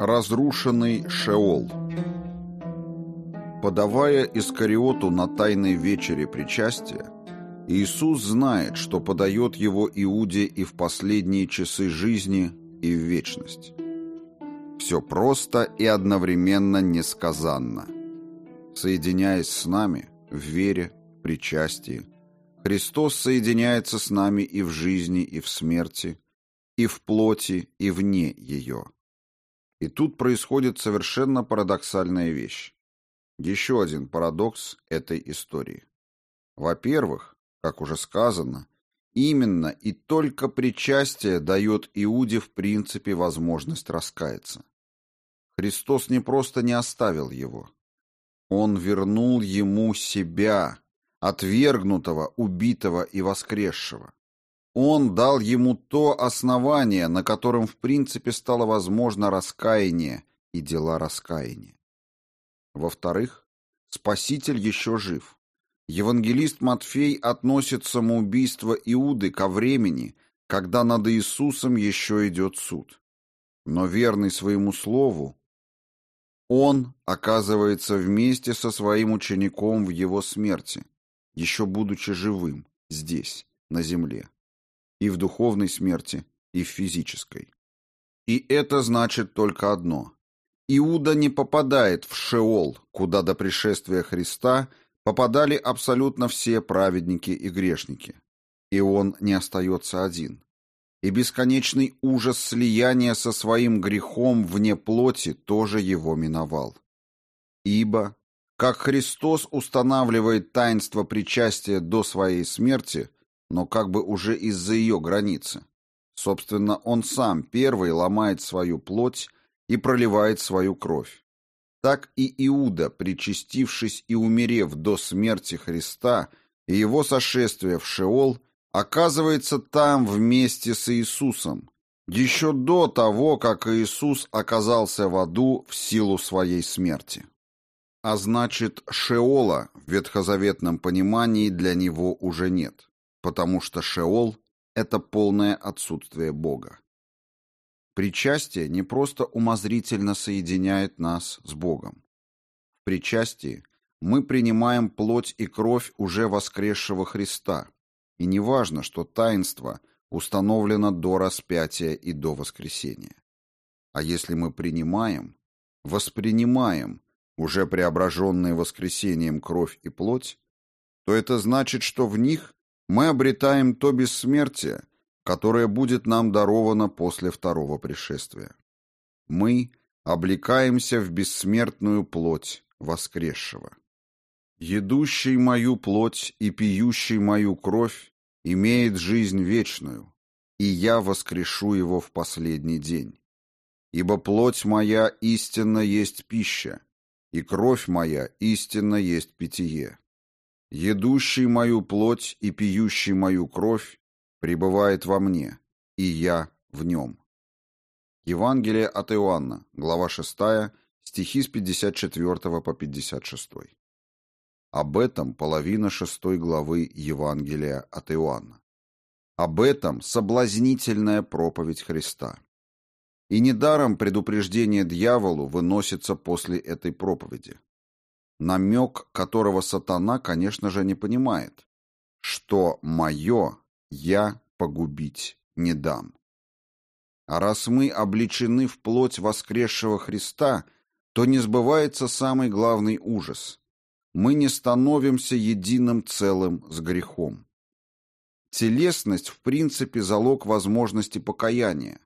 Разрушенный Шеол Подавая Искариоту на тайной вечере причастия, Иисус знает, что подает его Иуде и в последние часы жизни, и в вечность. Все просто и одновременно несказанно. Соединяясь с нами в вере, причастии, Христос соединяется с нами и в жизни, и в смерти, и в плоти, и вне ее. И тут происходит совершенно парадоксальная вещь. Еще один парадокс этой истории. Во-первых, как уже сказано, именно и только причастие дает Иуде в принципе возможность раскаяться. Христос не просто не оставил его. Он вернул ему себя, отвергнутого, убитого и воскресшего. Он дал ему то основание, на котором в принципе стало возможно раскаяние и дела раскаяния. Во-вторых, Спаситель еще жив. Евангелист Матфей относит самоубийство Иуды ко времени, когда над Иисусом еще идет суд. Но верный своему слову, он оказывается вместе со своим учеником в его смерти, еще будучи живым, здесь, на земле. И в духовной смерти, и в физической. И это значит только одно. Иуда не попадает в Шеол, куда до пришествия Христа попадали абсолютно все праведники и грешники. И он не остается один. И бесконечный ужас слияния со своим грехом вне плоти тоже его миновал. Ибо, как Христос устанавливает таинство причастия до своей смерти, но как бы уже из-за ее границы, собственно, он сам первый ломает свою плоть и проливает свою кровь. Так и Иуда, причастившись и умерев до смерти Христа и его сошествия в Шеол, оказывается там вместе с Иисусом, еще до того, как Иисус оказался в аду в силу своей смерти. А значит, Шеола в ветхозаветном понимании для него уже нет, потому что Шеол – это полное отсутствие Бога. Причастие не просто умозрительно соединяет нас с Богом. В причастии мы принимаем плоть и кровь уже воскресшего Христа, и не важно, что таинство установлено до распятия и до воскресения. А если мы принимаем, воспринимаем уже преображенные воскресением кровь и плоть, то это значит, что в них мы обретаем то бессмертие, которое будет нам даровано после второго пришествия. Мы облекаемся в бессмертную плоть воскресшего. «Едущий мою плоть и пьющий мою кровь имеет жизнь вечную, и я воскрешу его в последний день. Ибо плоть моя истинно есть пища, и кровь моя истинно есть питье. Едущий мою плоть и пьющий мою кровь пребывает во мне, и я в нем. Евангелие от Иоанна, глава 6, стихи с 54 по 56. Об этом половина шестой главы Евангелия от Иоанна. Об этом соблазнительная проповедь Христа. И недаром предупреждение дьяволу выносится после этой проповеди. Намек, которого сатана, конечно же, не понимает, что «мое» я погубить не дам. А раз мы обличены в плоть воскресшего Христа, то не сбывается самый главный ужас. Мы не становимся единым целым с грехом. Телесность, в принципе, залог возможности покаяния,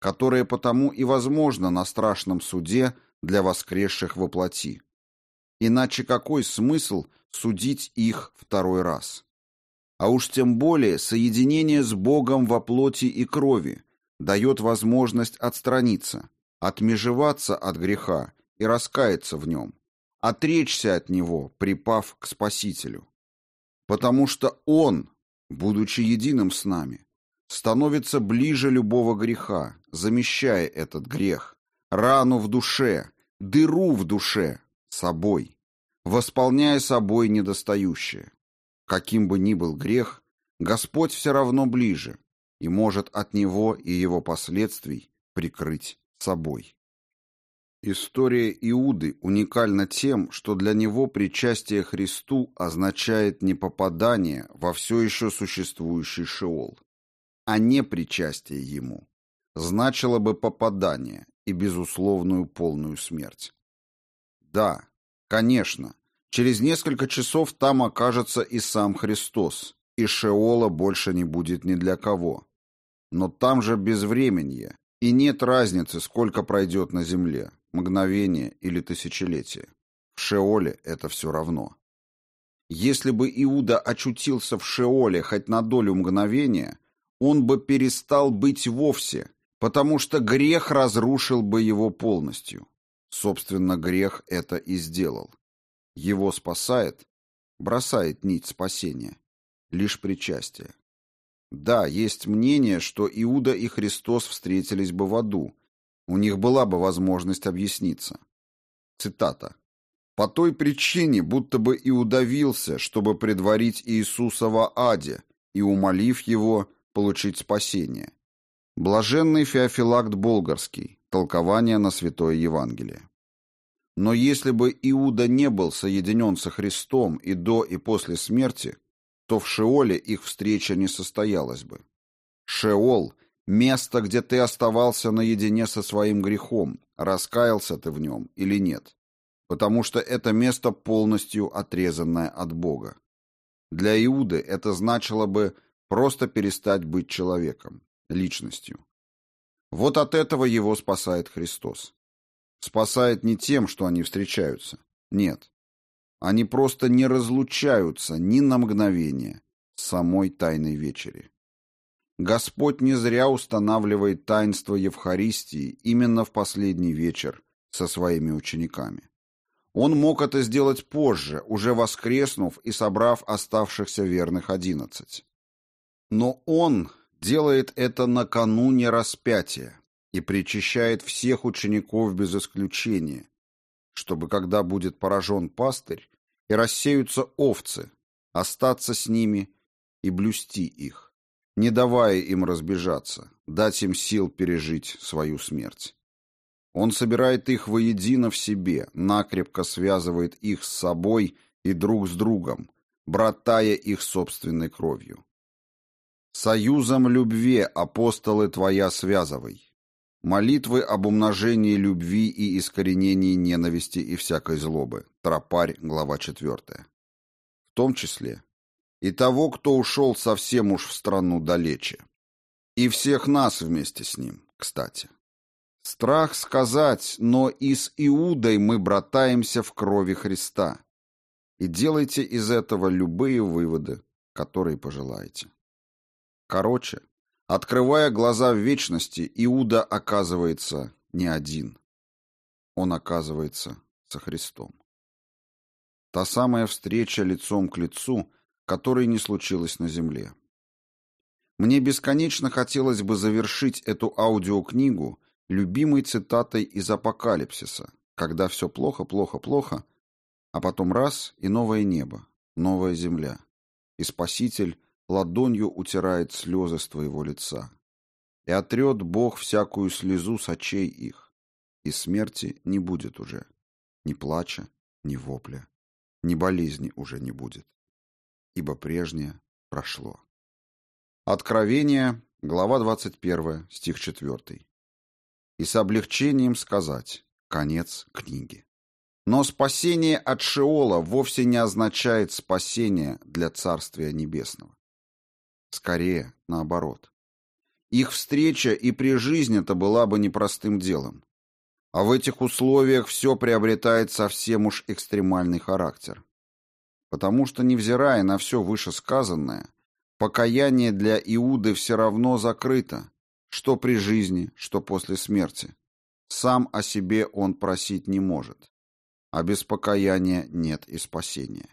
которое потому и возможно на страшном суде для воскресших во плоти. Иначе какой смысл судить их второй раз? а уж тем более соединение с Богом во плоти и крови дает возможность отстраниться, отмежеваться от греха и раскаяться в нем, отречься от него, припав к Спасителю. Потому что Он, будучи единым с нами, становится ближе любого греха, замещая этот грех, рану в душе, дыру в душе собой, восполняя собой недостающее. Каким бы ни был грех, Господь все равно ближе и может от него и его последствий прикрыть собой. История Иуды уникальна тем, что для него причастие Христу означает не попадание во все еще существующий Шеол, а не причастие ему. Значило бы попадание и безусловную полную смерть. Да, конечно, через несколько часов там окажется и сам Христос, и Шеола больше не будет ни для кого. Но там же безвременье, и нет разницы, сколько пройдет на земле, мгновение или тысячелетие. В Шеоле это все равно. Если бы Иуда очутился в Шеоле хоть на долю мгновения, он бы перестал быть вовсе, потому что грех разрушил бы его полностью. Собственно, грех это и сделал. Его спасает, бросает нить спасения, лишь причастие. Да, есть мнение, что Иуда и Христос встретились бы в аду. У них была бы возможность объясниться. Цитата. «По той причине, будто бы и удавился, чтобы предварить Иисуса в аде и, умолив его, получить спасение». Блаженный Феофилакт Болгарский. Толкование на Святое Евангелие. Но если бы Иуда не был соединен со Христом и до, и после смерти, то в Шеоле их встреча не состоялась бы. Шеол — место, где ты оставался наедине со своим грехом, раскаялся ты в нем или нет, потому что это место полностью отрезанное от Бога. Для Иуды это значило бы просто перестать быть человеком, личностью. Вот от этого его спасает Христос. Спасает не тем, что они встречаются. Нет. Они просто не разлучаются ни на мгновение с самой Тайной Вечери. Господь не зря устанавливает таинство Евхаристии именно в последний вечер со своими учениками. Он мог это сделать позже, уже воскреснув и собрав оставшихся верных одиннадцать. Но он делает это накануне распятия и причащает всех учеников без исключения, чтобы, когда будет поражен пастырь и рассеются овцы, остаться с ними и блюсти их, не давая им разбежаться, дать им сил пережить свою смерть. Он собирает их воедино в себе, накрепко связывает их с собой и друг с другом, братая их собственной кровью. «Союзом любви, апостолы твоя связывай, Молитвы об умножении любви и искоренении ненависти и всякой злобы. Тропарь, глава 4. В том числе и того, кто ушел совсем уж в страну далече. И всех нас вместе с ним, кстати. Страх сказать, но и с Иудой мы братаемся в крови Христа. И делайте из этого любые выводы, которые пожелаете. Короче, Открывая глаза в вечности, Иуда оказывается не один. Он оказывается со Христом. Та самая встреча лицом к лицу, которой не случилось на земле. Мне бесконечно хотелось бы завершить эту аудиокнигу любимой цитатой из Апокалипсиса, когда все плохо, плохо, плохо, а потом раз и новое небо, новая земля, и Спаситель ладонью утирает слезы с твоего лица. И отрет Бог всякую слезу с очей их, и смерти не будет уже, ни плача, ни вопля, ни болезни уже не будет, ибо прежнее прошло. Откровение, глава 21, стих 4. И с облегчением сказать, конец книги. Но спасение от Шеола вовсе не означает спасение для Царствия Небесного. Скорее, наоборот. Их встреча и при жизни-то была бы непростым делом. А в этих условиях все приобретает совсем уж экстремальный характер. Потому что, невзирая на все вышесказанное, покаяние для Иуды все равно закрыто, что при жизни, что после смерти. Сам о себе он просить не может. А без покаяния нет и спасения.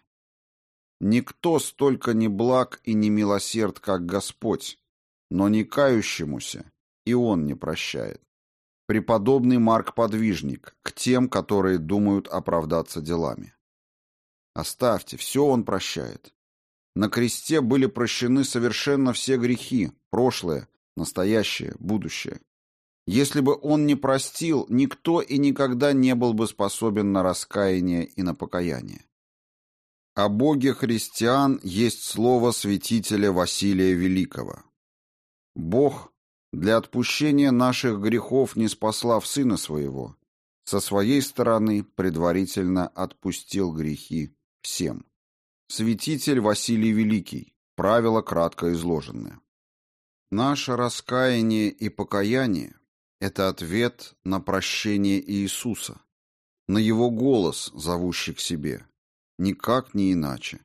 Никто столько не благ и не милосерд, как Господь, но не кающемуся и Он не прощает. Преподобный Марк-подвижник к тем, которые думают оправдаться делами. Оставьте, все Он прощает. На кресте были прощены совершенно все грехи, прошлое, настоящее, будущее. Если бы он не простил, никто и никогда не был бы способен на раскаяние и на покаяние. О Боге христиан есть слово святителя Василия Великого. Бог для отпущения наших грехов не спаслав Сына Своего, со своей стороны предварительно отпустил грехи всем. Святитель Василий Великий. Правило кратко изложенное. Наше раскаяние и покаяние – это ответ на прощение Иисуса, на Его голос, зовущий к себе. Никак не иначе.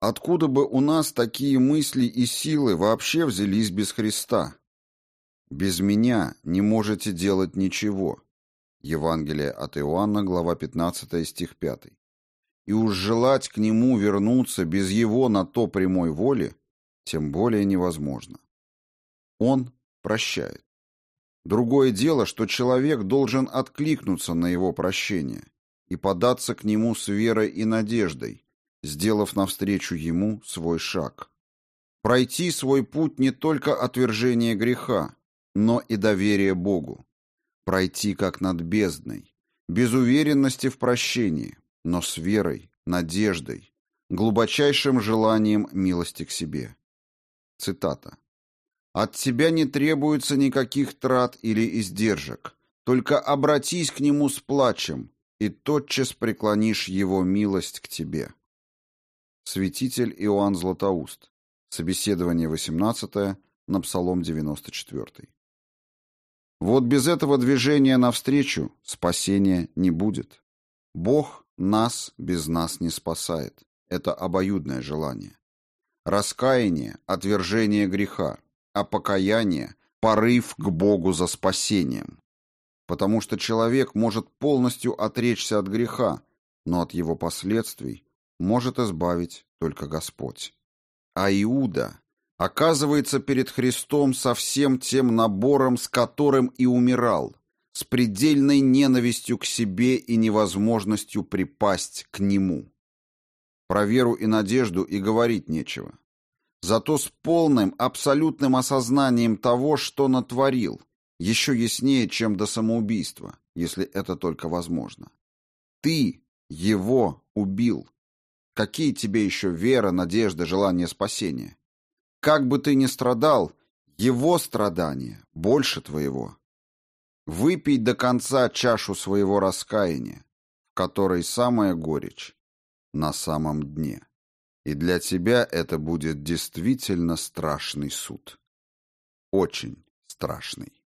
Откуда бы у нас такие мысли и силы вообще взялись без Христа? Без меня не можете делать ничего. Евангелие от Иоанна, глава 15, стих 5. И уж желать к нему вернуться без его на то прямой воли, тем более невозможно. Он прощает. Другое дело, что человек должен откликнуться на его прощение и податься к нему с верой и надеждой, сделав навстречу ему свой шаг. Пройти свой путь не только отвержение греха, но и доверие Богу. Пройти как над бездной, без уверенности в прощении, но с верой, надеждой, глубочайшим желанием милости к себе. Цитата. «От тебя не требуется никаких трат или издержек, только обратись к нему с плачем, и тотчас преклонишь его милость к тебе». Святитель Иоанн Златоуст. Собеседование 18 на Псалом 94. Вот без этого движения навстречу спасения не будет. Бог нас без нас не спасает. Это обоюдное желание. Раскаяние – отвержение греха, а покаяние – порыв к Богу за спасением. Потому что человек может полностью отречься от греха, но от его последствий может избавить только Господь. А Иуда оказывается перед Христом со всем тем набором, с которым и умирал, с предельной ненавистью к себе и невозможностью припасть к Нему. Про веру и надежду и говорить нечего. Зато с полным, абсолютным осознанием того, что натворил, еще яснее, чем до самоубийства, если это только возможно. Ты его убил. Какие тебе еще вера, надежда, желание спасения? Как бы ты ни страдал, его страдания больше твоего. Выпей до конца чашу своего раскаяния, в которой самая горечь на самом дне. И для тебя это будет действительно страшный суд. Очень страшный.